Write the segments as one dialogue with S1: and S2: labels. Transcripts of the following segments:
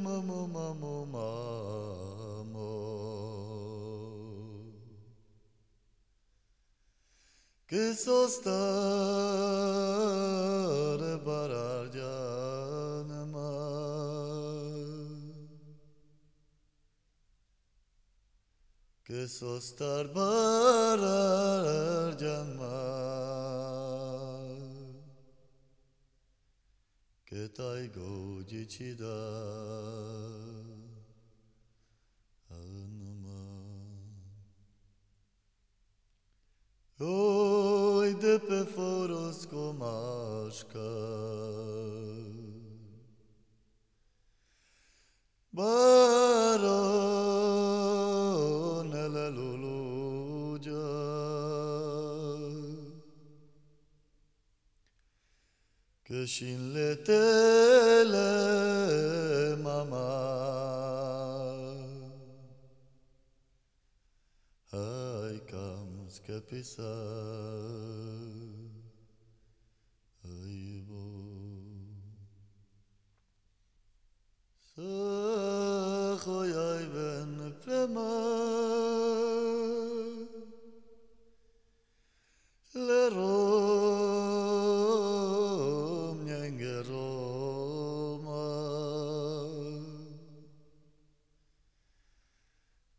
S1: Mamo mamo. Que sos tar barar canıma Que sos tar barar canıma Chytaj go, dzieci da. Anna. Oj, depe foros komaszka. Că și în letele mama Hai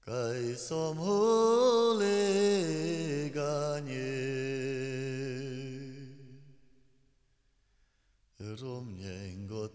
S1: Kaj som huliganie, Romnjengo.